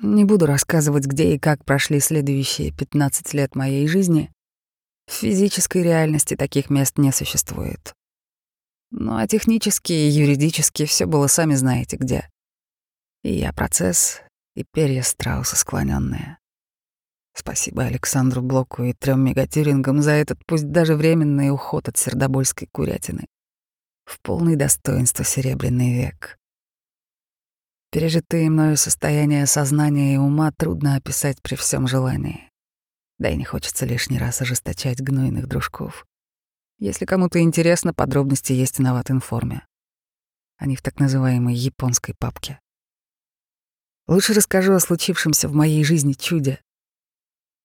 Не буду рассказывать, где и как прошли следующие 15 лет моей жизни. В физической реальности таких мест не существует. Ну а технически и юридически все было сами знаете где. И я процесс, и перья страуса склоненные. Спасибо Александру Блоку и трем мегатюрингам за этот, пусть даже временный уход от сердобольской курятины. В полный достоинство Серебряный век. Пережитые мною состояние сознания и ума трудно описать при всем желании. Да и не хочется лишний раз ожесточать гнойных дружков. Если кому-то интересно, подробности есть на ват-информе. Они в так называемой японской папке. Лучше расскажу о случившемся в моей жизни чуде.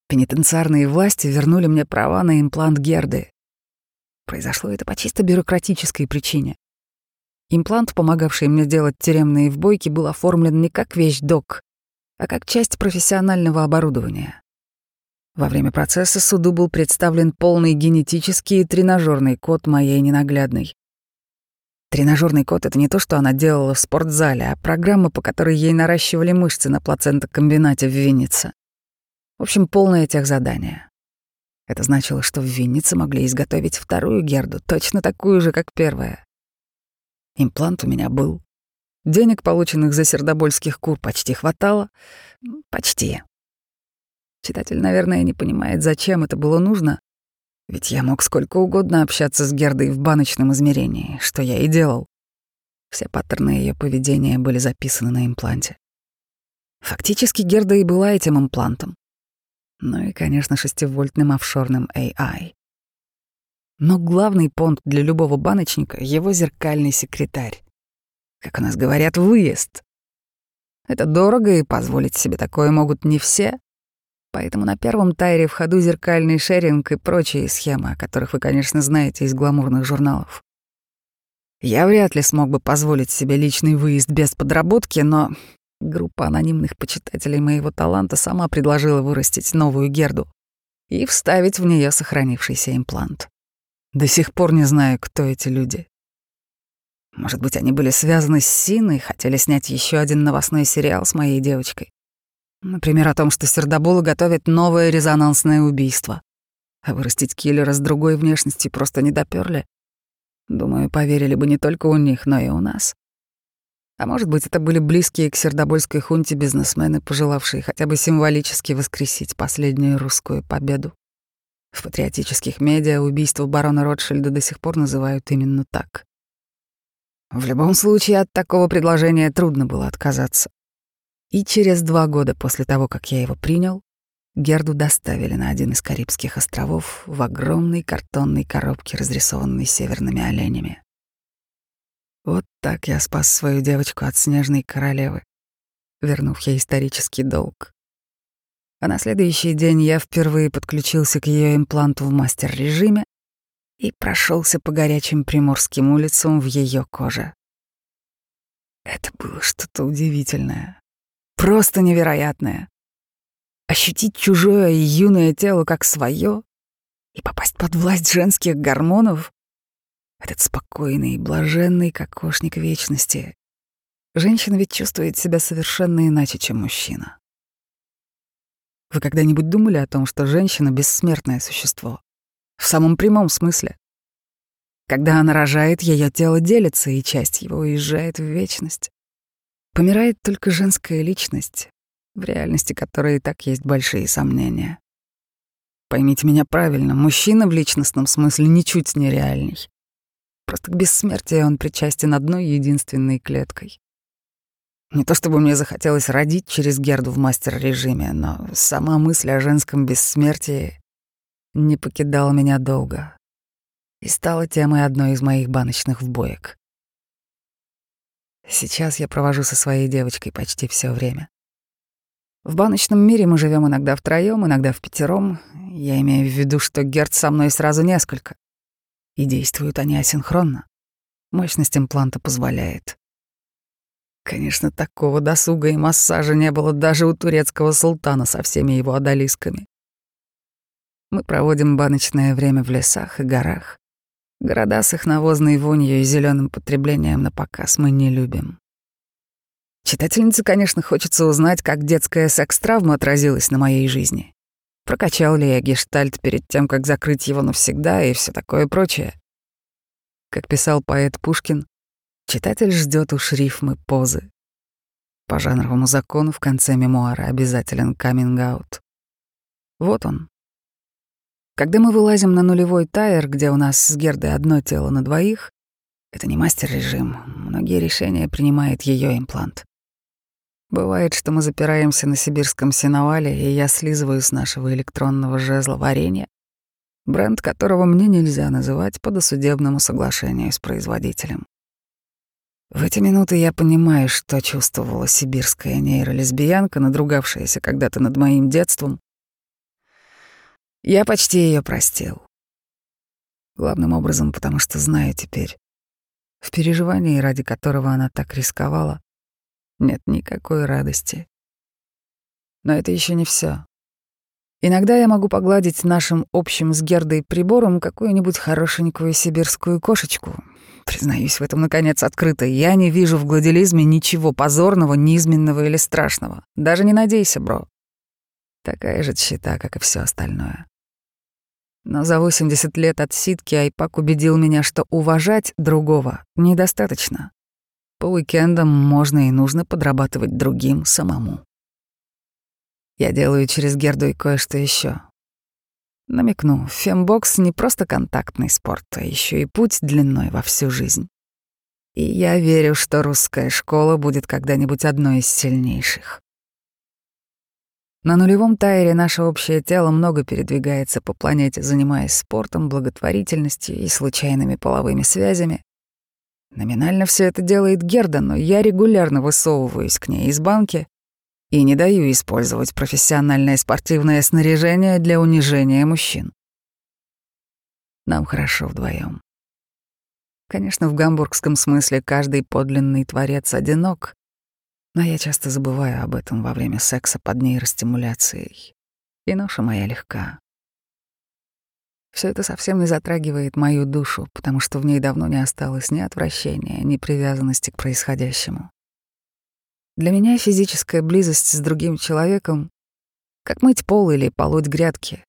Пенитенциарные власти вернули мне права на имплант Герды. Произошло это по чисто бюрократической причине. Имплант, помогавший мне делать тюремные вбойки, был оформлен не как вещь-док, а как часть профессионального оборудования. Во время процесса суду был представлен полный генетический и тренажерный код моей ненаглядной. Тренажерный код — это не то, что она делала в спортзале, а программа, по которой ей наращивали мышцы на плацентокомбинате в Виннице. В общем, полное техзадание. Это значило, что в Виннице могли изготовить вторую Герду, точно такую же, как первая. Имплант у меня был. Денег, полученных за сердобольских кур, почти хватало. Почти. Читатель, наверное, не понимает, зачем это было нужно. Ведь я мог сколько угодно общаться с Гердой в баночном измерении, что я и делал. Все паттерны ее поведения были записаны на импланте. Фактически Герда и была этим имплантом. Ну и, конечно, шестивольтным офшорным AI. Но главный понт для любого баночника — его зеркальный секретарь. Как у нас говорят, выезд. Это дорого, и позволить себе такое могут не все. Поэтому на первом тайре в ходу зеркальный шеринг и прочие схемы, о которых вы, конечно, знаете из гламурных журналов. Я вряд ли смог бы позволить себе личный выезд без подработки, но группа анонимных почитателей моего таланта сама предложила вырастить новую Герду и вставить в нее сохранившийся имплант. До сих пор не знаю, кто эти люди. Может быть, они были связаны с Синой, хотели снять еще один новостной сериал с моей девочкой. Например, о том, что сердоболы готовят новое резонансное убийство. А вырастить киллера с другой внешностью просто не доперли. Думаю, поверили бы не только у них, но и у нас. А может быть, это были близкие к сердобольской хунте бизнесмены, пожелавшие хотя бы символически воскресить последнюю русскую победу. В патриотических медиа убийство барона Ротшильда до сих пор называют именно так. В любом случае, от такого предложения трудно было отказаться. И через два года после того, как я его принял, Герду доставили на один из Карибских островов в огромной картонной коробке, разрисованной северными оленями. Вот так я спас свою девочку от снежной королевы, вернув ей исторический долг. А на следующий день я впервые подключился к ее импланту в мастер-режиме и прошелся по горячим приморским улицам в ее коже. Это было что-то удивительное, просто невероятное. Ощутить чужое и юное тело как свое и попасть под власть женских гормонов — этот спокойный, блаженный кокошник вечности. Женщина ведь чувствует себя совершенно иначе, чем мужчина. Вы когда-нибудь думали о том, что женщина — бессмертное существо? В самом прямом смысле. Когда она рожает, ее тело делится, и часть его уезжает в вечность. Помирает только женская личность, в реальности которой и так есть большие сомнения. Поймите меня правильно, мужчина в личностном смысле ничуть не реальней. Просто к бессмертию он причастен одной единственной клеткой. Не то чтобы мне захотелось родить через Герду в мастер-режиме, но сама мысль о женском бессмертии не покидала меня долго и стала темой одной из моих баночных вбоек. Сейчас я провожу со своей девочкой почти все время. В баночном мире мы живем иногда втроем, иногда в пятером. Я имею в виду, что Герд со мной сразу несколько. И действуют они асинхронно. Мощность импланта позволяет. Конечно, такого досуга и массажа не было даже у турецкого султана со всеми его одолисками. Мы проводим баночное время в лесах и горах. Города с их навозной вонью и зеленым потреблением на показ мы не любим. Читательнице, конечно, хочется узнать, как детская секс-травма отразилась на моей жизни. Прокачал ли я гештальт перед тем, как закрыть его навсегда и все такое прочее. Как писал поэт Пушкин, читатель ждет уж рифмы позы. По жанровому закону в конце мемуара обязателен каминг-аут. Вот он. Когда мы вылазим на нулевой тайр, где у нас с Гердой одно тело на двоих, это не мастер-режим. Многие решения принимает ее имплант. Бывает, что мы запираемся на сибирском сеновале, и я слизываю с нашего электронного жезла варенье, бренд которого мне нельзя называть по досудебному соглашению с производителем. В эти минуты я понимаю, что чувствовала сибирская нейролесбиянка, надругавшаяся когда-то над моим детством. Я почти ее простил. Главным образом, потому что знаю теперь, в переживании, ради которого она так рисковала, нет никакой радости. Но это еще не все. Иногда я могу погладить нашим общим с Гердой прибором какую-нибудь хорошенькую сибирскую кошечку. Признаюсь в этом, наконец, открыто. Я не вижу в гладилизме ничего позорного, низменного или страшного. Даже не надейся, бро. Такая же тщета, как и все остальное. Но за 80 лет отсидки Айпак убедил меня, что уважать другого недостаточно. По уикендам можно и нужно подрабатывать другим самому. Я делаю через Герду и кое-что еще. Намекну, фембокс не просто контактный спорт, а еще и путь длиной во всю жизнь. И я верю, что русская школа будет когда-нибудь одной из сильнейших. На нулевом тайре наше общее тело много передвигается по планете, занимаясь спортом, благотворительностью и случайными половыми связями. Номинально все это делает Герда, но я регулярно высовываюсь к ней из банки и не даю использовать профессиональное спортивное снаряжение для унижения мужчин. Нам хорошо вдвоем. Конечно, в гамбургском смысле каждый подлинный творец одинок, но я часто забываю об этом во время секса под нейростимуляцией, и ноша моя легка. Все это совсем не затрагивает мою душу, потому что в ней давно не осталось ни отвращения, ни привязанности к происходящему. Для меня физическая близость с другим человеком — как мыть пол или полоть грядки.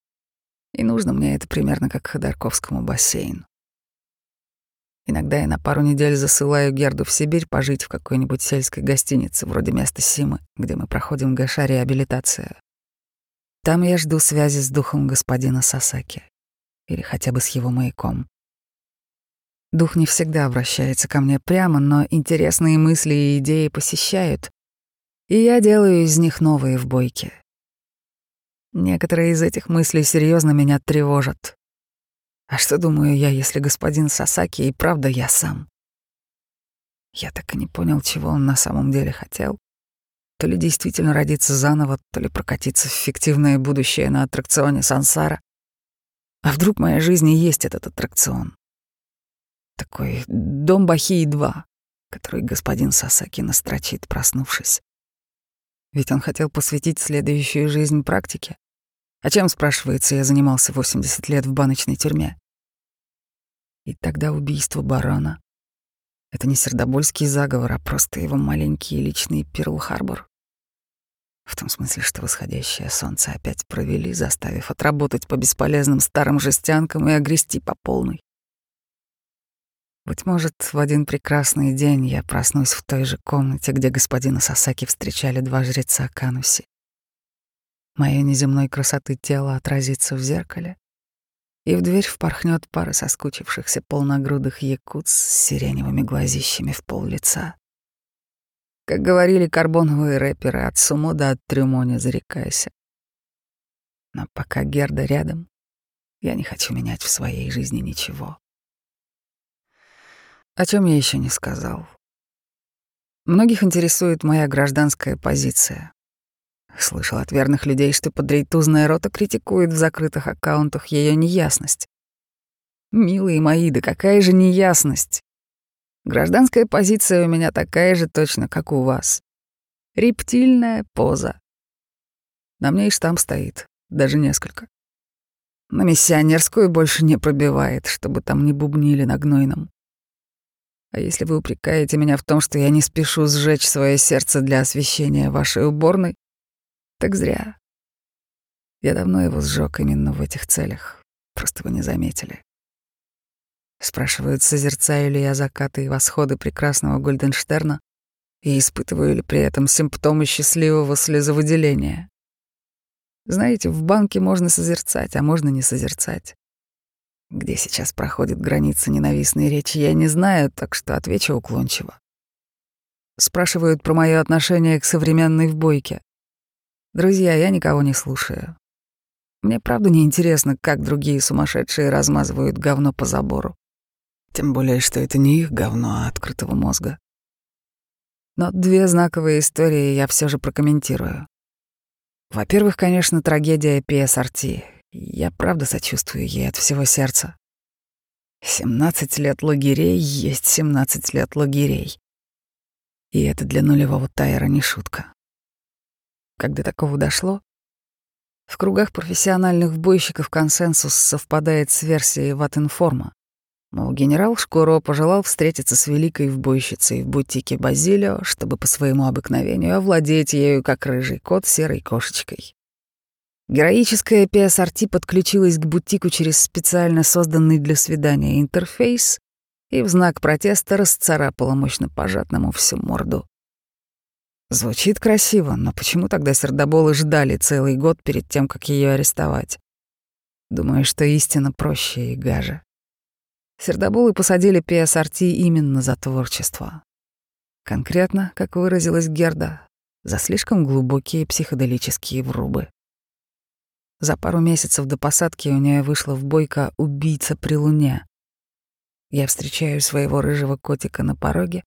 И нужно мне это примерно как Ходорковскому бассейну. Иногда я на пару недель засылаю Герду в Сибирь пожить в какой-нибудь сельской гостинице, вроде места Симы, где мы проходим ГШ реабилитация. Там я жду связи с духом господина Сасаки. Или хотя бы с его маяком. Дух не всегда обращается ко мне прямо, но интересные мысли и идеи посещают, и я делаю из них новые в бойке. Некоторые из этих мыслей серьезно меня тревожат. А что думаю я, если господин Сасаки и правда я сам? Я так и не понял, чего он на самом деле хотел. То ли действительно родиться заново, то ли прокатиться в фиктивное будущее на аттракционе Сансара. А вдруг в моей жизни есть этот аттракцион? Такой «Дом Бахии-2», который господин Сасаки настрочит, проснувшись. Ведь он хотел посвятить следующую жизнь практике. А чем, спрашивается, я занимался 80 лет в баночной тюрьме? И тогда убийство барона. Это не сердобольский заговор, а просто его маленький личный Перл-Харбор. В том смысле, что восходящее солнце опять провели, заставив отработать по бесполезным старым жестянкам и огрести по полной. Быть может, в один прекрасный день я проснусь в той же комнате, где господина Сасаки встречали два жреца Кануси. Моё неземной красоты тело отразится в зеркале, и в дверь впорхнет пара соскучившихся полногрудых якут с сиреневыми глазищами в пол лица. Как говорили карбоновые рэперы, от сумо до от трюмо не зарекайся. Но пока Герда рядом, я не хочу менять в своей жизни ничего. О чем я еще не сказал. Многих интересует моя гражданская позиция. Слышал от верных людей, что подрейтузная рота критикует в закрытых аккаунтах ее неясность. Милые мои, да какая же неясность? Гражданская позиция у меня такая же точно, как у вас. Рептильная поза. На мне и штамп стоит, даже несколько. На миссионерскую больше не пробивает, чтобы там не бубнили на гнойном. А если вы упрекаете меня в том, что я не спешу сжечь свое сердце для освещения вашей уборной, так зря. Я давно его сжег именно в этих целях. Просто вы не заметили. Спрашивают, созерцаю ли я закаты и восходы прекрасного Гольденштерна и испытываю ли при этом симптомы счастливого слезовыделения. Знаете, в банке можно созерцать, а можно не созерцать. Где сейчас проходит граница ненавистной речи, я не знаю, так что отвечу уклончиво. Спрашивают про мое отношение к современной вбойке. Друзья, я никого не слушаю. Мне правда не интересно, как другие сумасшедшие размазывают говно по забору. Тем более, что это не их говно, а открытого мозга. Но две знаковые истории я все же прокомментирую. Во-первых, конечно, трагедия PSRT. Я правда сочувствую ей от всего сердца. 17 лет лагерей есть 17 лет лагерей. И это для нулевого тайра не шутка. Когда такого дошло, в кругах профессиональных бойщиков консенсус совпадает с версией Ватинформа. Мол, генерал Шкуро пожелал встретиться с великой вбойщицей в бутике Базилио, чтобы по своему обыкновению овладеть ею, как рыжий кот, серой кошечкой. Героическая PSRT подключилась к бутику через специально созданный для свидания интерфейс и в знак протеста расцарапала мощно пожатному всю морду. Звучит красиво, но почему тогда сердоболы ждали целый год перед тем, как ее арестовать? Думаю, что истина проще и гаже. Сердоболы посадили PSRT именно за творчество. Конкретно, как выразилась Герда, за слишком глубокие психоделические врубы. За пару месяцев до посадки у нее вышла в бойко «Убийца при луне». Я встречаю своего рыжего котика на пороге,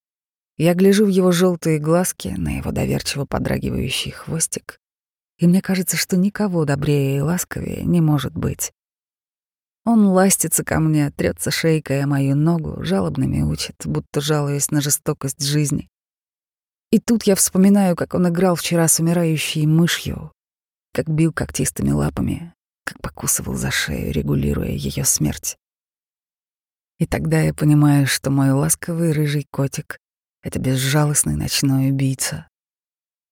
я гляжу в его желтые глазки, на его доверчиво подрагивающий хвостик, и мне кажется, что никого добрее и ласковее не может быть. Он ластится ко мне, трется шейкой о мою ногу, жалобно мяучит, будто жалуясь на жестокость жизни. И тут я вспоминаю, как он играл вчера с умирающей мышью, как бил когтистыми лапами, как покусывал за шею, регулируя ее смерть. И тогда я понимаю, что мой ласковый рыжий котик — это безжалостный ночной убийца.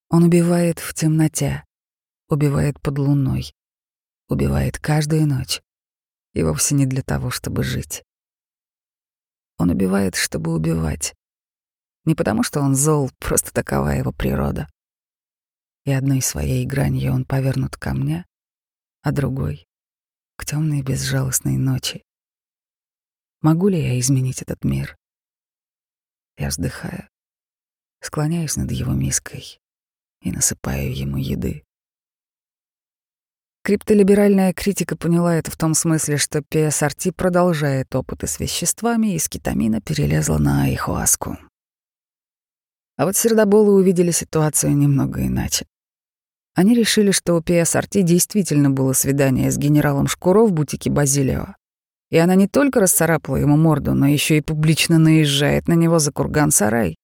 Он убивает в темноте, убивает под луной, убивает каждую ночь и вовсе не для того, чтобы жить. Он убивает, чтобы убивать. Не потому, что он зол, просто такова его природа. И одной своей гранью он повернут ко мне, а другой — к темной безжалостной ночи. Могу ли я изменить этот мир? Я вздыхаю, склоняюсь над его миской и насыпаю ему еды. Криптолиберальная критика поняла это в том смысле, что PSRT продолжает опыты с веществами, и с кетамина перелезла на айхуаску. А вот сердоболы увидели ситуацию немного иначе. Они решили, что у PSRT действительно было свидание с генералом Шкуро в бутике Базилио. И она не только расцарапала ему морду, но еще и публично наезжает на него за курган-сарай.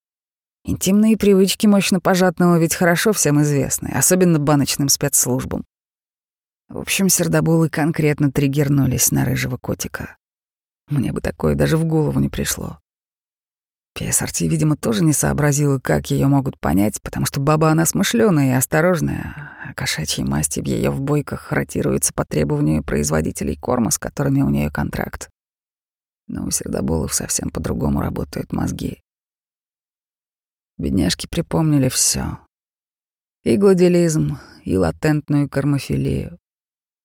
Интимные привычки мощно пожатного ведь хорошо всем известны, особенно баночным спецслужбам. В общем, сердобулы конкретно триггернулись на рыжего котика. Мне бы такое даже в голову не пришло. PSRT, видимо, тоже не сообразила, как ее могут понять, потому что баба она смышленая и осторожная, а кошачьи масти в ее вбойках ротируются по требованию производителей корма, с которыми у нее контракт. Но у сердоболов совсем по-другому работают мозги. Бедняжки припомнили все: И гладиолизм, и латентную кармофилию,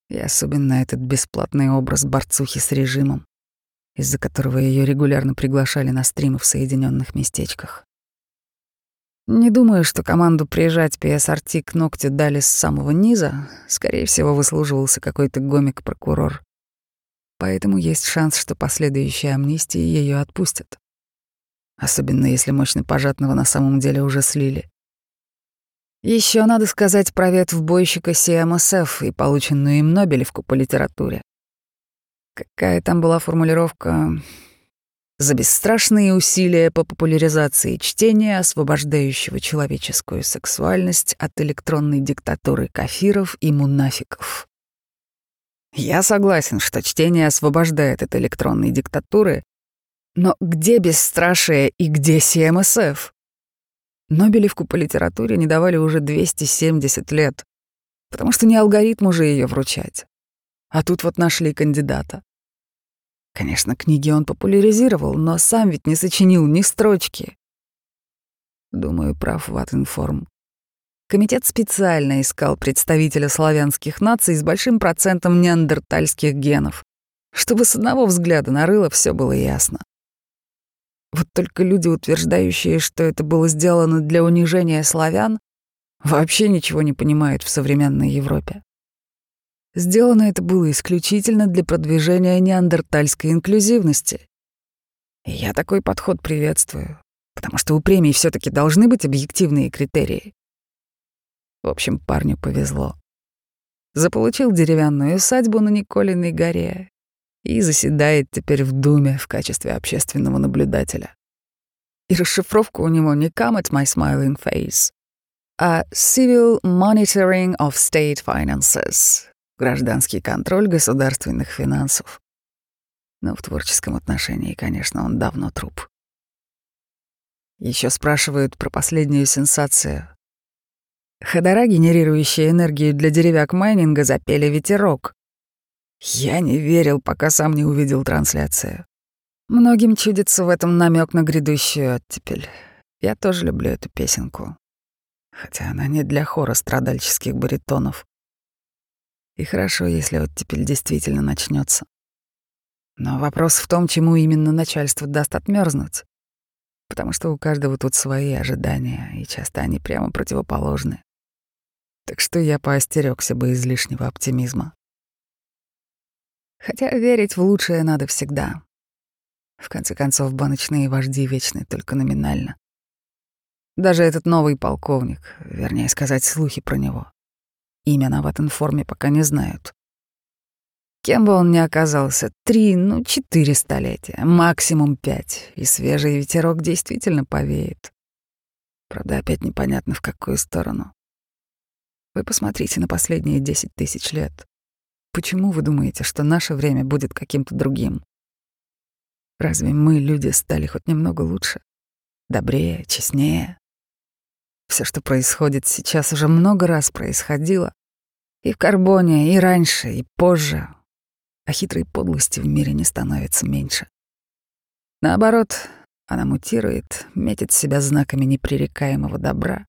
и особенно этот бесплатный образ борцухи с режимом, из-за которого ее регулярно приглашали на стримы в Соединенных местечках. Не думаю, что команду приезжать PSRT к ногтю дали с самого низа. Скорее всего, выслуживался какой-то гомик-прокурор. Поэтому есть шанс, что последующие амнистии ее отпустят. Особенно если мощно пожатного на самом деле уже слили. Еще надо сказать про ветвбойщика CMSF и полученную им Нобелевку по литературе. Какая там была формулировка? За бесстрашные усилия по популяризации чтения, освобождающего человеческую сексуальность от электронной диктатуры кафиров и мунафиков. Я согласен, что чтение освобождает от электронной диктатуры, Но где бесстрашие и где СМСФ? Нобелевку по литературе не давали уже 270 лет, потому что не алгоритм уже ее вручать. А тут вот нашли кандидата. Конечно, книги он популяризировал, но сам ведь не сочинил ни строчки. Думаю, прав Ватинформ. Комитет специально искал представителя славянских наций с большим процентом неандертальских генов, чтобы с одного взгляда на рыло все было ясно. Вот только люди, утверждающие, что это было сделано для унижения славян, вообще ничего не понимают в современной Европе. Сделано это было исключительно для продвижения неандертальской инклюзивности. И я такой подход приветствую, потому что у премий все таки должны быть объективные критерии. В общем, парню повезло. Заполучил деревянную усадьбу на Николиной горе и заседает теперь в Думе в качестве общественного наблюдателя. И расшифровка у него не «Come at my smiling face», а «Civil Monitoring of State Finances», гражданский контроль государственных финансов. Но в творческом отношении, конечно, он давно труп. Еще спрашивают про последнюю сенсацию. Ходора, генерирующие энергию для деревяк майнинга, запели ветерок. Я не верил, пока сам не увидел трансляцию. Многим чудится в этом намек на грядущую оттепель. Я тоже люблю эту песенку. Хотя она не для хора страдальческих баритонов. И хорошо, если оттепель действительно начнется. Но вопрос в том, чему именно начальство даст отмерзнуть. Потому что у каждого тут свои ожидания, и часто они прямо противоположны. Так что я поостерегся бы излишнего оптимизма. Хотя верить в лучшее надо всегда. В конце концов, баночные вожди вечны только номинально. Даже этот новый полковник, вернее сказать, слухи про него, Имя на ватинформе пока не знают. Кем бы он ни оказался, три, ну, четыре столетия, максимум пять, и свежий ветерок действительно повеет. Правда, опять непонятно, в какую сторону. Вы посмотрите на последние десять тысяч лет. Почему вы думаете, что наше время будет каким-то другим? Разве мы, люди, стали хоть немного лучше? Добрее, честнее? Все, что происходит сейчас, уже много раз происходило. И в Карбоне, и раньше, и позже. А хитрой подлости в мире не становится меньше. Наоборот, она мутирует, метит себя знаками непререкаемого добра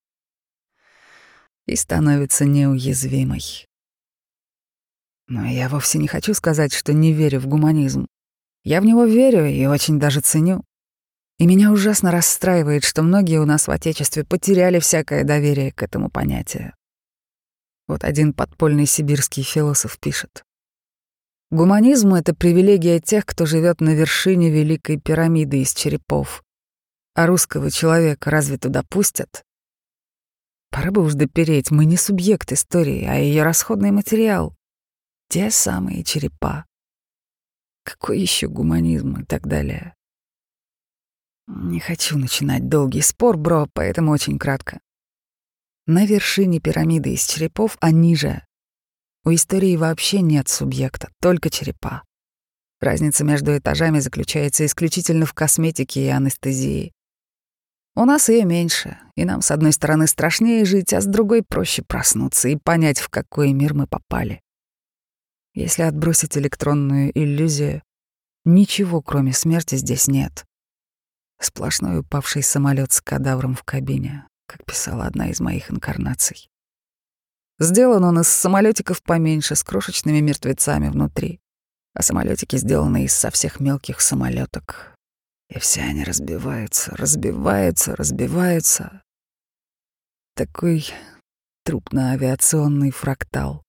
и становится неуязвимой. Но я вовсе не хочу сказать, что не верю в гуманизм. Я в него верю и очень даже ценю. И меня ужасно расстраивает, что многие у нас в Отечестве потеряли всякое доверие к этому понятию. Вот один подпольный сибирский философ пишет. Гуманизм — это привилегия тех, кто живет на вершине Великой пирамиды из черепов. А русского человека разве туда пустят? Пора бы уж допереть, мы не субъект истории, а ее расходный материал. Те самые черепа. Какой еще гуманизм и так далее. Не хочу начинать долгий спор, бро, поэтому очень кратко. На вершине пирамиды из черепов, а ниже у истории вообще нет субъекта, только черепа. Разница между этажами заключается исключительно в косметике и анестезии. У нас ее меньше, и нам, с одной стороны, страшнее жить, а с другой проще проснуться и понять, в какой мир мы попали. Если отбросить электронную иллюзию, ничего, кроме смерти, здесь нет. Сплошной упавший самолет с кадавром в кабине, как писала одна из моих инкарнаций. Сделан он из самолетиков поменьше, с крошечными мертвецами внутри, а самолетики сделаны из со всех мелких самолеток. И все они разбиваются, разбиваются, разбиваются. Такой трупно-авиационный фрактал.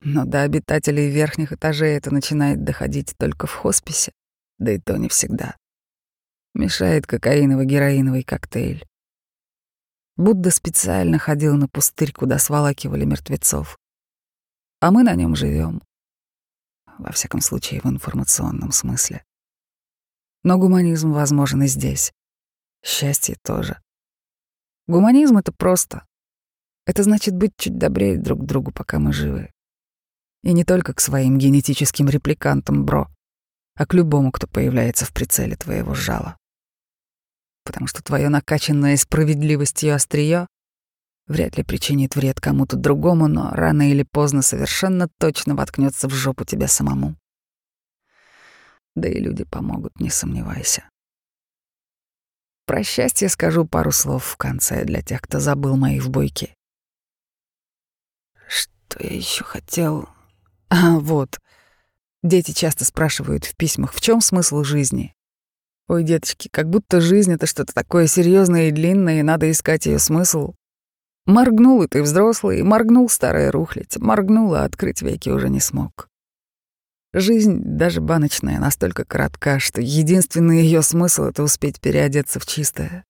Но до обитателей верхних этажей это начинает доходить только в хосписе, да и то не всегда. Мешает кокаиново-героиновый коктейль. Будда специально ходил на пустырь, куда сволакивали мертвецов. А мы на нем живем. Во всяком случае, в информационном смысле. Но гуманизм возможен и здесь. Счастье тоже. Гуманизм — это просто. Это значит быть чуть добрее друг к другу, пока мы живы. И не только к своим генетическим репликантам, бро. а к любому, кто появляется в прицеле твоего жала. Потому что твое накачанное справедливостью острие вряд ли причинит вред кому-то другому, но рано или поздно совершенно точно воткнется в жопу тебя самому. Да и люди помогут, не сомневайся. Про счастье скажу пару слов в конце для тех, кто забыл мои вбойки. Что я еще хотел? А, вот. Дети часто спрашивают в письмах, в чем смысл жизни. Ой, деточки, как будто жизнь — это что-то такое серьезное и длинное, и надо искать ее смысл. Моргнул, и ты взрослый, моргнул старая рухлядь, моргнул, а открыть веки уже не смог. Жизнь, даже баночная, настолько коротка, что единственный ее смысл — это успеть переодеться в чистое.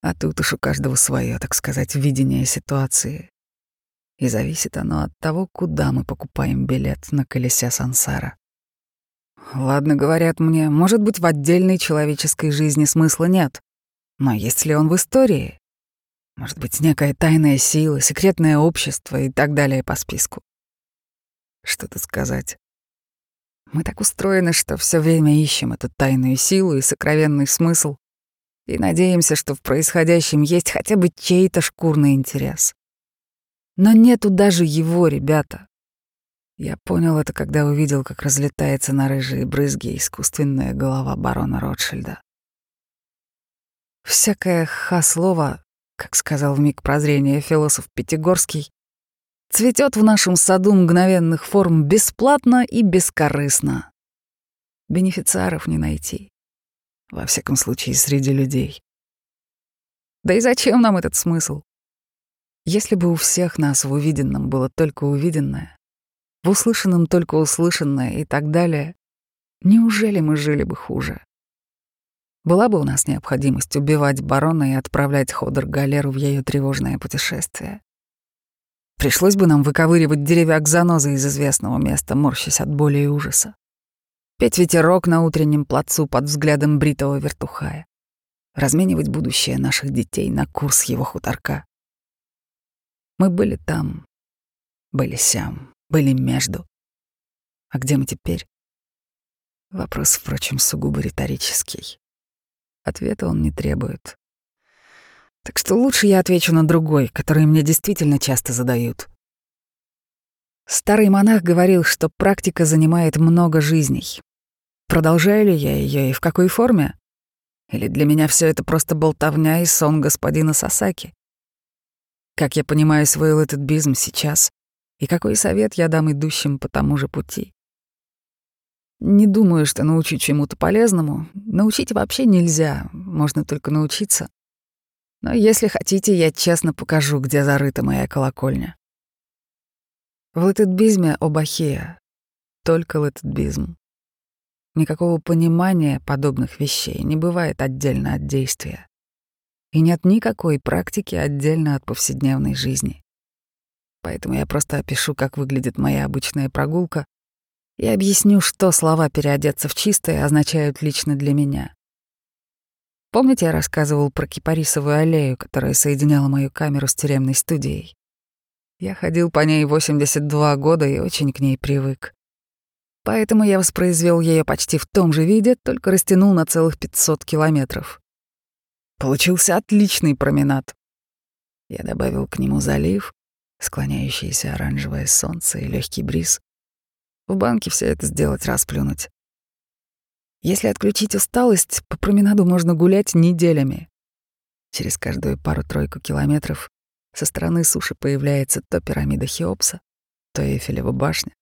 А тут уж у каждого свое, так сказать, видение ситуации. И зависит оно от того, куда мы покупаем билет на колесе сансара. Ладно, говорят мне, может быть, в отдельной человеческой жизни смысла нет. Но есть ли он в истории? Может быть, некая тайная сила, секретное общество и так далее по списку. Что-то сказать. Мы так устроены, что все время ищем эту тайную силу и сокровенный смысл и надеемся, что в происходящем есть хотя бы чей-то шкурный интерес. Но нету даже его, ребята. Я понял это, когда увидел, как разлетается на рыжие брызги искусственная голова барона Ротшильда. Всякое ха-слово, как сказал в миг прозрения философ Пятигорский, цветет в нашем саду мгновенных форм бесплатно и бескорыстно. Бенефициаров не найти. Во всяком случае, среди людей. Да и зачем нам этот смысл? Если бы у всех нас в увиденном было только увиденное, в услышанном только услышанное и так далее, неужели мы жили бы хуже? Была бы у нас необходимость убивать барона и отправлять Ходор Галеру в ее тревожное путешествие. Пришлось бы нам выковыривать деревяк занозы из известного места, морщась от боли и ужаса. Петь ветерок на утреннем плацу под взглядом бритого вертухая. Разменивать будущее наших детей на курс его хуторка. Мы были там, были сям, были между. А где мы теперь? Вопрос, впрочем, сугубо риторический. Ответа он не требует. Так что лучше я отвечу на другой, который мне действительно часто задают. Старый монах говорил, что практика занимает много жизней. Продолжаю ли я ее и в какой форме? Или для меня все это просто болтовня и сон господина Сасаки? Как я понимаю свой этот бизм сейчас? И какой совет я дам идущим по тому же пути? Не думаю, что научу чему-то полезному. Научить вообще нельзя, можно только научиться. Но если хотите, я честно покажу, где зарыта моя колокольня. В лететбизме обахея, только лететбизм. Никакого понимания подобных вещей не бывает отдельно от действия. И нет никакой практики отдельно от повседневной жизни. Поэтому я просто опишу, как выглядит моя обычная прогулка, и объясню, что слова «переодеться в чистое» означают лично для меня. Помните, я рассказывал про кипарисовую аллею, которая соединяла мою камеру с тюремной студией? Я ходил по ней 82 года и очень к ней привык. Поэтому я воспроизвел ее почти в том же виде, только растянул на целых 500 километров. Получился отличный променад. Я добавил к нему залив, склоняющееся оранжевое солнце и легкий бриз. В банке все это сделать расплюнуть. Если отключить усталость, по променаду можно гулять неделями. Через каждую пару-тройку километров со стороны суши появляется то пирамида Хеопса, то Эйфелева башня,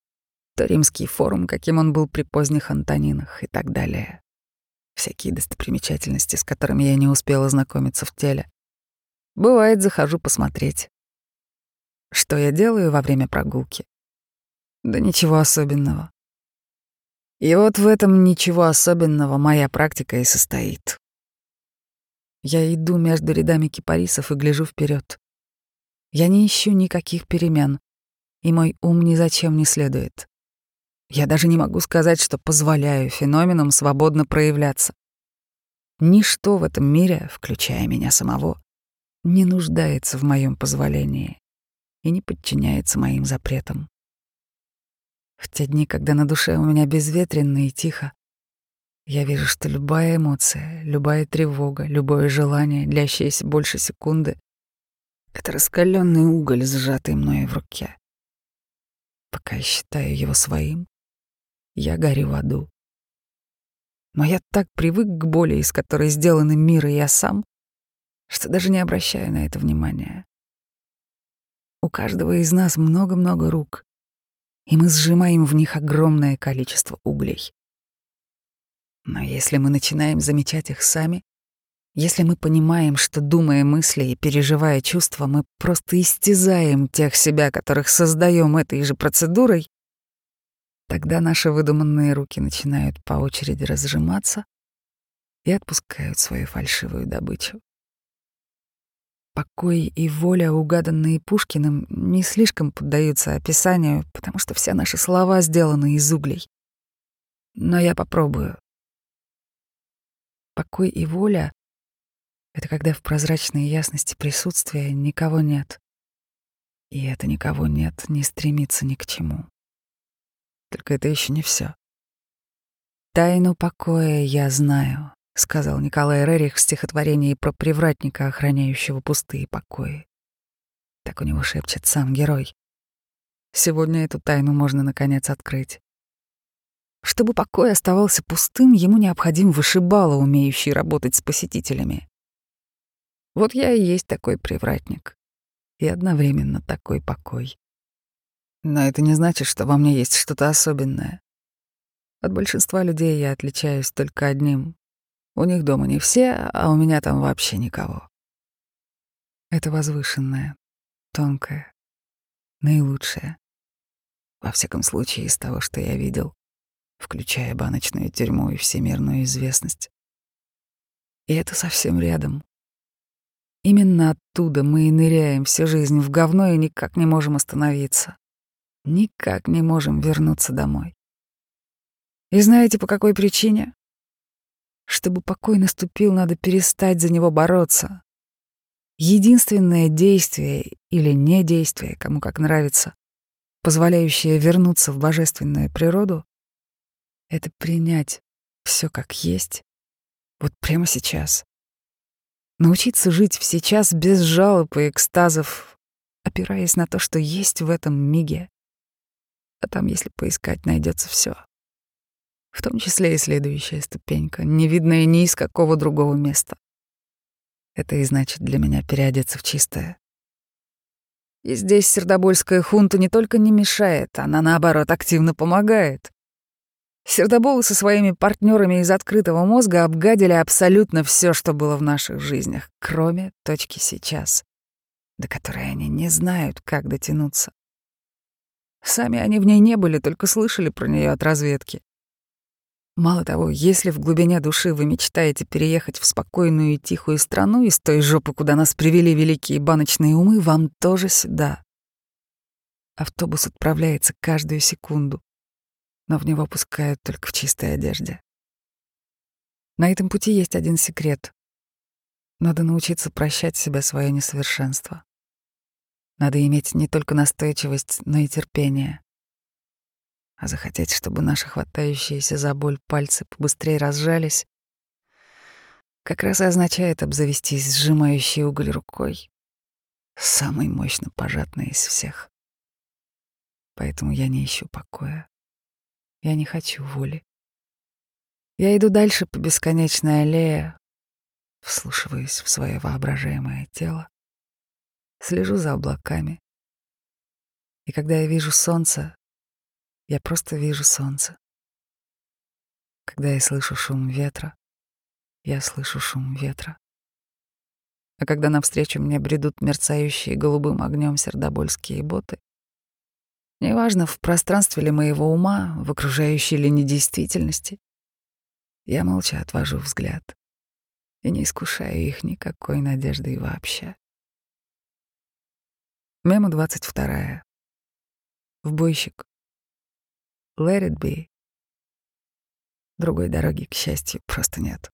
то римский форум, каким он был при поздних Антонинах и так далее. Всякие достопримечательности, с которыми я не успела знакомиться в теле. Бывает, захожу посмотреть. Что я делаю во время прогулки? Да ничего особенного. И вот в этом ничего особенного моя практика и состоит. Я иду между рядами кипарисов и гляжу вперед. Я не ищу никаких перемен, и мой ум ни зачем не следует. Я даже не могу сказать, что позволяю феноменам свободно проявляться. Ничто в этом мире, включая меня самого, не нуждается в моем позволении и не подчиняется моим запретам. В те дни, когда на душе у меня безветренно и тихо, Я вижу, что любая эмоция, любая тревога, любое желание, длящееся больше секунды, это раскаленный уголь, сжатый мной в руке. Пока я считаю его своим, я горю в аду. Но я так привык к боли, из которой сделаны мир и я сам, что даже не обращаю на это внимания. У каждого из нас много-много рук, и мы сжимаем в них огромное количество углей. Но если мы начинаем замечать их сами, если мы понимаем, что, думая мысли и переживая чувства, мы просто истязаем тех себя, которых создаем этой же процедурой, тогда наши выдуманные руки начинают по очереди разжиматься и отпускают свою фальшивую добычу. Покой и воля, угаданные Пушкиным, не слишком поддаются описанию, потому что все наши слова сделаны из углей. Но я попробую. Покой и воля — это когда в прозрачной ясности присутствия никого нет. И это никого нет не стремится ни к чему. Только это еще не все. Тайну покоя я знаю, — сказал Николай Рерих в стихотворении про привратника, охраняющего пустые покои. Так у него шепчет сам герой. Сегодня эту тайну можно, наконец, открыть. Чтобы покой оставался пустым, ему необходим вышибало, умеющий работать с посетителями. Вот я и есть такой привратник. И одновременно такой покой. Но это не значит, что во мне есть что-то особенное. От большинства людей я отличаюсь только одним у них дома не все, а у меня там вообще никого. Это возвышенное, тонкое, наилучшее. Во всяком случае, из того, что я видел, включая баночную тюрьму и всемирную известность. И это совсем рядом. Именно оттуда мы и ныряем всю жизнь в говно и никак не можем остановиться. Никак не можем вернуться домой. И знаете, по какой причине? Чтобы покой наступил, надо перестать за него бороться. Единственное действие или недействие, кому как нравится, позволяющее вернуться в божественную природу, это принять все как есть, вот прямо сейчас. Научиться жить в сейчас без жалоб и экстазов, опираясь на то, что есть в этом миге. А там, если поискать, найдется все. В том числе и следующая ступенька, не видная ни из какого другого места. Это и значит для меня переодеться в чистое. И здесь сердобольская хунта не только не мешает, она, наоборот, активно помогает. Сердоболы со своими партнерами из открытого мозга обгадили абсолютно все, что было в наших жизнях, кроме точки сейчас, до которой они не знают, как дотянуться. Сами они в ней не были, только слышали про нее от разведки. Мало того, если в глубине души вы мечтаете переехать в спокойную и тихую страну из той жопы, куда нас привели великие баночные умы, вам тоже сюда. Автобус отправляется каждую секунду, но в него пускают только в чистой одежде. На этом пути есть один секрет. Надо научиться прощать себя свое несовершенство. Надо иметь не только настойчивость, но и терпение а захотеть, чтобы наши хватающиеся за боль пальцы побыстрее разжались, как раз и означает обзавестись сжимающей уголь рукой, самой мощно пожатной из всех. Поэтому я не ищу покоя. Я не хочу воли. Я иду дальше по бесконечной аллее, вслушиваясь в свое воображаемое тело, слежу за облаками. И когда я вижу солнце, я просто вижу солнце. Когда я слышу шум ветра, я слышу шум ветра. А когда навстречу мне бредут мерцающие голубым огнем сердобольские боты, неважно, в пространстве ли моего ума, в окружающей ли недействительности, я молча отвожу взгляд и не искушаю их никакой надеждой вообще. Мема 22. В бойщик. Let it be. Другой дороги, к счастью, просто нет.